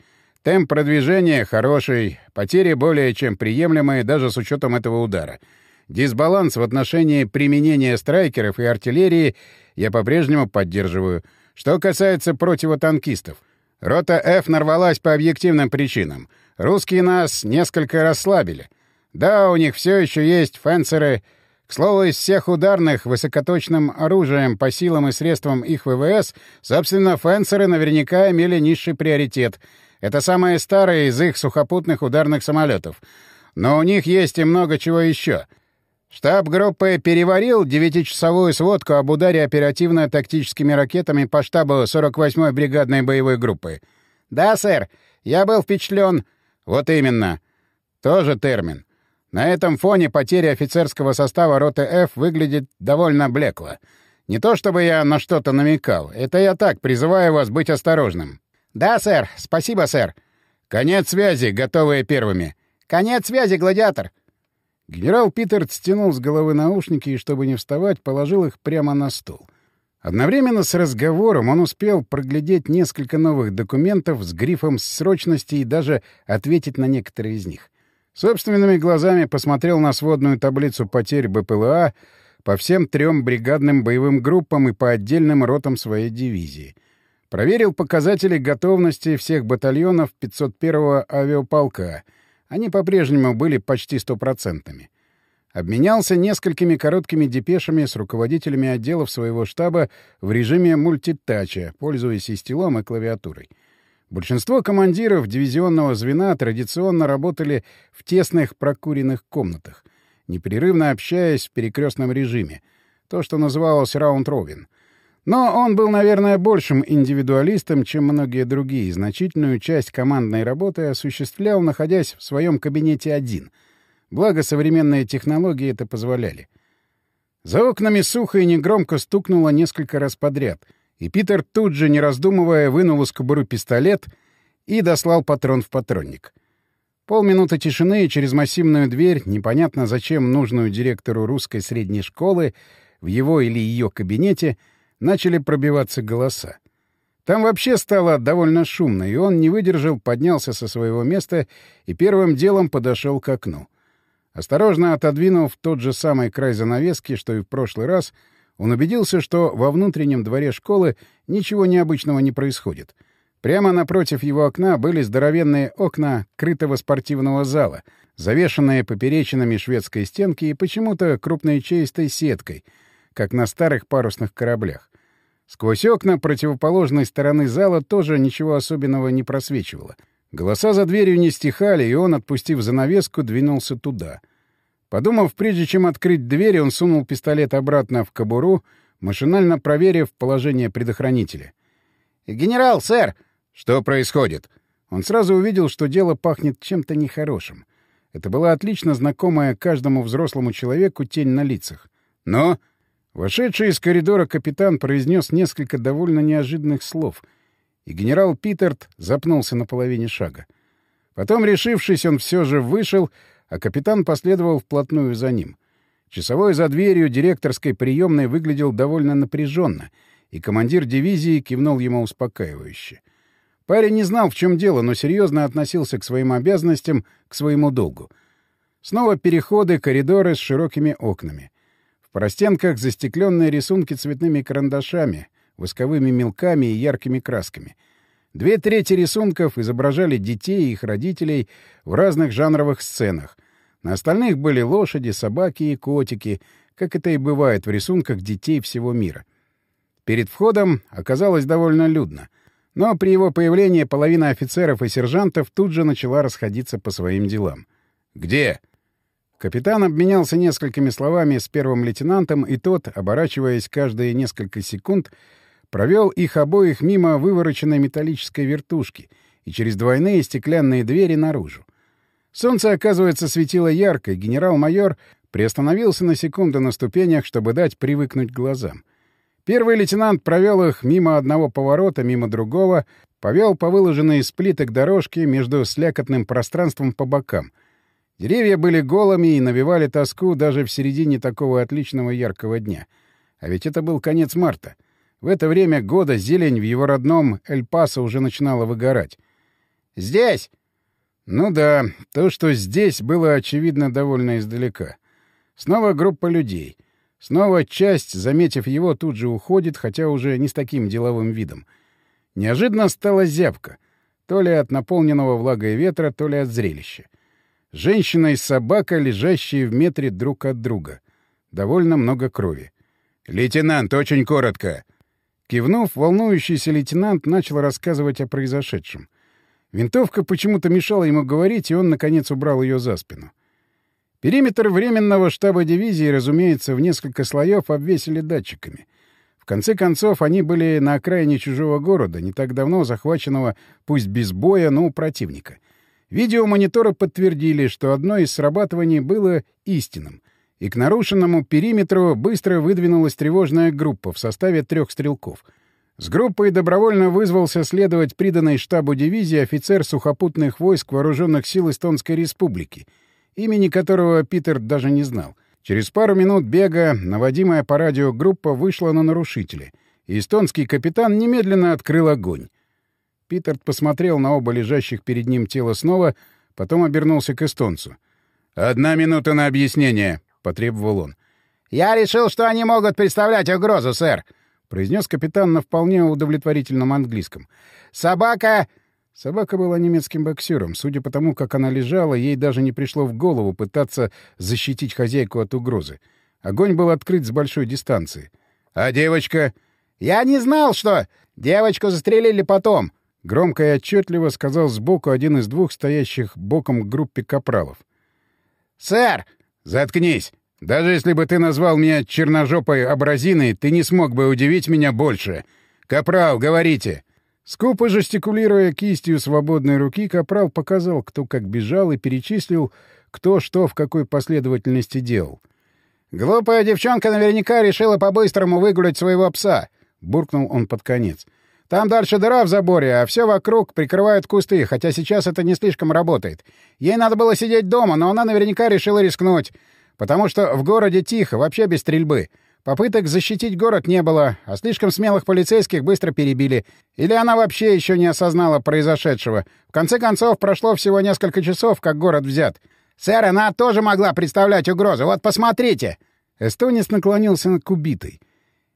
Темп продвижения хороший, потери более чем приемлемые даже с учетом этого удара. Дисбаланс в отношении применения страйкеров и артиллерии я по-прежнему поддерживаю. Что касается противотанкистов — Рота F нарвалась по объективным причинам. Русские нас несколько расслабили. Да, у них все еще есть фенсеры. К слову, из всех ударных высокоточным оружием по силам и средствам их ВВС, собственно, фенсеры наверняка имели низший приоритет. Это самые старые из их сухопутных ударных самолетов. Но у них есть и много чего еще — Штаб группы переварил девятичасовую сводку об ударе оперативно-тактическими ракетами по штабу 48-й бригадной боевой группы. «Да, сэр, я был впечатлен. «Вот именно. Тоже термин. На этом фоне потеря офицерского состава роты F выглядит довольно блекло. Не то чтобы я на что-то намекал. Это я так призываю вас быть осторожным». «Да, сэр. Спасибо, сэр». «Конец связи, готовые первыми». «Конец связи, гладиатор». Генерал Питер стянул с головы наушники и, чтобы не вставать, положил их прямо на стол. Одновременно с разговором он успел проглядеть несколько новых документов с грифом срочности и даже ответить на некоторые из них. Собственными глазами посмотрел на сводную таблицу потерь БПЛА по всем трем бригадным боевым группам и по отдельным ротам своей дивизии. Проверил показатели готовности всех батальонов 501-го авиаполка — они по-прежнему были почти стопроцентными. Обменялся несколькими короткими депешами с руководителями отделов своего штаба в режиме мультитача, пользуясь и стилом, и клавиатурой. Большинство командиров дивизионного звена традиционно работали в тесных прокуренных комнатах, непрерывно общаясь в перекрестном режиме, то, что называлось раунд-робин — но он был, наверное, большим индивидуалистом, чем многие другие, значительную часть командной работы осуществлял, находясь в своем кабинете один. Благо, современные технологии это позволяли. За окнами сухо и негромко стукнуло несколько раз подряд, и Питер тут же, не раздумывая, вынул из кобуры пистолет и дослал патрон в патронник. Полминуты тишины, и через массивную дверь, непонятно зачем нужную директору русской средней школы, в его или ее кабинете — начали пробиваться голоса. Там вообще стало довольно шумно, и он не выдержал, поднялся со своего места и первым делом подошел к окну. Осторожно отодвинув тот же самый край занавески, что и в прошлый раз, он убедился, что во внутреннем дворе школы ничего необычного не происходит. Прямо напротив его окна были здоровенные окна крытого спортивного зала, завешенные поперечинами шведской стенки и почему-то крупной чистой сеткой — как на старых парусных кораблях. Сквозь окна противоположной стороны зала тоже ничего особенного не просвечивало. Голоса за дверью не стихали, и он, отпустив занавеску, двинулся туда. Подумав, прежде чем открыть дверь, он сунул пистолет обратно в кобуру, машинально проверив положение предохранителя. «Генерал, сэр!» «Что происходит?» Он сразу увидел, что дело пахнет чем-то нехорошим. Это была отлично знакомая каждому взрослому человеку тень на лицах. «Но...» Вошедший из коридора капитан произнес несколько довольно неожиданных слов, и генерал Питерт запнулся на половине шага. Потом, решившись, он все же вышел, а капитан последовал вплотную за ним. Часовой за дверью директорской приемной выглядел довольно напряженно, и командир дивизии кивнул ему успокаивающе. Парень не знал, в чем дело, но серьезно относился к своим обязанностям, к своему долгу. Снова переходы, коридоры с широкими окнами. Простенках застекленные рисунки цветными карандашами, восковыми мелками и яркими красками. Две трети рисунков изображали детей и их родителей в разных жанровых сценах. На остальных были лошади, собаки и котики, как это и бывает в рисунках детей всего мира. Перед входом оказалось довольно людно. Но при его появлении половина офицеров и сержантов тут же начала расходиться по своим делам. «Где?» Капитан обменялся несколькими словами с первым лейтенантом, и тот, оборачиваясь каждые несколько секунд, провел их обоих мимо вывороченной металлической вертушки и через двойные стеклянные двери наружу. Солнце, оказывается, светило ярко, и генерал-майор приостановился на секунду на ступенях, чтобы дать привыкнуть глазам. Первый лейтенант провел их мимо одного поворота, мимо другого, Повел по выложенной из плиток дорожке между слякотным пространством по бокам. Деревья были голыми и навевали тоску даже в середине такого отличного яркого дня. А ведь это был конец марта. В это время года зелень в его родном Эль-Пасо уже начинала выгорать. «Здесь!» Ну да, то, что здесь, было очевидно довольно издалека. Снова группа людей. Снова часть, заметив его, тут же уходит, хотя уже не с таким деловым видом. Неожиданно стала зябка. То ли от наполненного влагой ветра, то ли от зрелища. Женщина и собака, лежащие в метре друг от друга. Довольно много крови. «Лейтенант, очень коротко!» Кивнув, волнующийся лейтенант начал рассказывать о произошедшем. Винтовка почему-то мешала ему говорить, и он, наконец, убрал ее за спину. Периметр временного штаба дивизии, разумеется, в несколько слоев обвесили датчиками. В конце концов, они были на окраине чужого города, не так давно захваченного, пусть без боя, но у противника. Видеомониторы подтвердили, что одно из срабатываний было истинным, и к нарушенному периметру быстро выдвинулась тревожная группа в составе трех стрелков. С группой добровольно вызвался следовать приданной штабу дивизии офицер сухопутных войск Вооруженных сил Эстонской Республики, имени которого Питер даже не знал — Через пару минут бега наводимая по радио группа вышла на нарушителей, и эстонский капитан немедленно открыл огонь. Питер посмотрел на оба лежащих перед ним тела снова, потом обернулся к эстонцу. «Одна минута на объяснение», — потребовал он. «Я решил, что они могут представлять угрозу, сэр», — произнес капитан на вполне удовлетворительном английском. «Собака Собака была немецким боксером. Судя по тому, как она лежала, ей даже не пришло в голову пытаться защитить хозяйку от угрозы. Огонь был открыт с большой дистанции. «А девочка?» «Я не знал, что... Девочку застрелили потом!» Громко и отчетливо сказал сбоку один из двух стоящих боком к группе капралов. «Сэр!» «Заткнись! Даже если бы ты назвал меня черножопой абразиной, ты не смог бы удивить меня больше. Капрал, говорите!» Скупо жестикулируя кистью свободной руки, Капрал показал, кто как бежал, и перечислил, кто что в какой последовательности делал. «Глупая девчонка наверняка решила по-быстрому выгулять своего пса», — буркнул он под конец. «Там дальше дыра в заборе, а все вокруг прикрывают кусты, хотя сейчас это не слишком работает. Ей надо было сидеть дома, но она наверняка решила рискнуть, потому что в городе тихо, вообще без стрельбы». Попыток защитить город не было, а слишком смелых полицейских быстро перебили. Или она вообще еще не осознала произошедшего. В конце концов, прошло всего несколько часов, как город взят. «Сэр, она тоже могла представлять угрозу. Вот посмотрите!» Эстонец наклонился к убитой.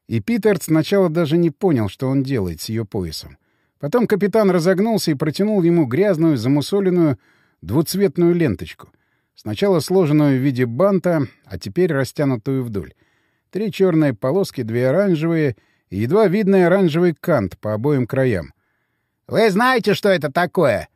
И Питер сначала даже не понял, что он делает с ее поясом. Потом капитан разогнулся и протянул ему грязную, замусоленную, двуцветную ленточку. Сначала сложенную в виде банта, а теперь растянутую вдоль. Три черные полоски, две оранжевые и едва видный оранжевый кант по обоим краям. «Вы знаете, что это такое?»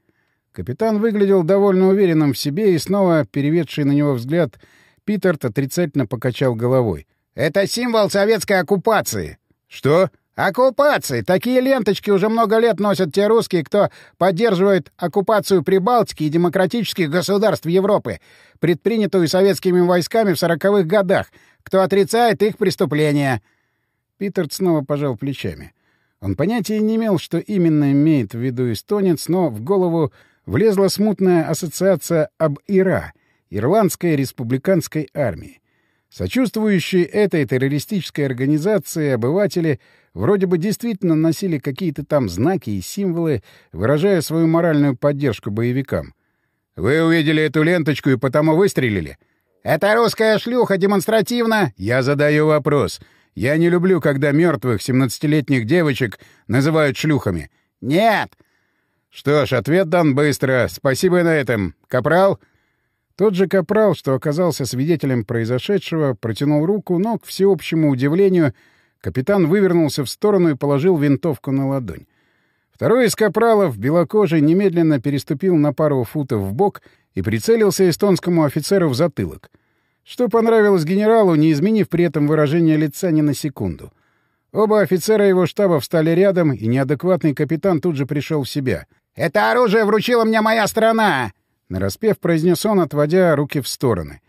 Капитан выглядел довольно уверенным в себе, и снова, переведший на него взгляд, Питерт отрицательно покачал головой. «Это символ советской оккупации». «Что?» «Оккупации! Такие ленточки уже много лет носят те русские, кто поддерживает оккупацию Прибалтики и демократических государств Европы, предпринятую советскими войсками в сороковых годах, кто отрицает их преступления». Питерт снова пожал плечами. Он понятия не имел, что именно имеет в виду эстонец, но в голову влезла смутная ассоциация об ИРА — Ирландской республиканской армии. Сочувствующие этой террористической организации обыватели вроде бы действительно носили какие-то там знаки и символы, выражая свою моральную поддержку боевикам. «Вы увидели эту ленточку и потому выстрелили?» «Это русская шлюха демонстративно...» «Я задаю вопрос. Я не люблю, когда мертвых семнадцатилетних девочек называют шлюхами». «Нет!» «Что ж, ответ дан быстро. Спасибо на этом. Капрал?» Тот же капрал, что оказался свидетелем произошедшего, протянул руку, но, к всеобщему удивлению, капитан вывернулся в сторону и положил винтовку на ладонь. Второй из капралов, белокожий, немедленно переступил на пару футов в бок и прицелился эстонскому офицеру в затылок. Что понравилось генералу, не изменив при этом выражение лица ни на секунду. Оба офицера его штаба встали рядом, и неадекватный капитан тут же пришел в себя. «Это оружие вручила мне моя страна!» Нараспев произнес он, отводя руки в стороны.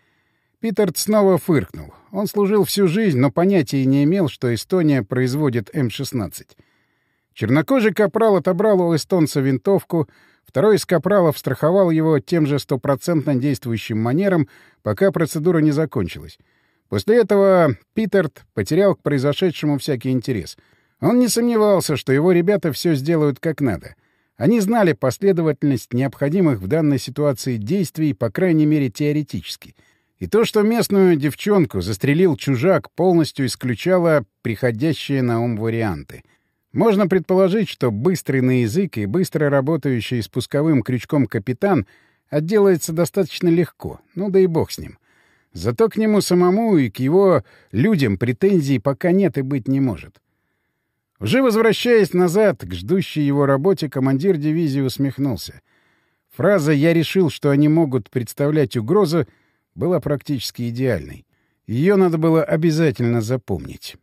Питерт снова фыркнул. Он служил всю жизнь, но понятия не имел, что Эстония производит М-16. Чернокожий капрал отобрал у эстонца винтовку, второй из капралов страховал его тем же стопроцентно действующим манером, пока процедура не закончилась. После этого Питерт потерял к произошедшему всякий интерес. Он не сомневался, что его ребята все сделают как надо. Они знали последовательность необходимых в данной ситуации действий, по крайней мере, теоретически. И то, что местную девчонку застрелил чужак, полностью исключало приходящие на ум варианты — можно предположить, что быстрый на язык и быстро работающий спусковым крючком капитан отделается достаточно легко, ну да и бог с ним. Зато к нему самому и к его людям претензий пока нет и быть не может. Уже возвращаясь назад к ждущей его работе, командир дивизии усмехнулся. Фраза «я решил, что они могут представлять угрозу» была практически идеальной. Ее надо было обязательно запомнить.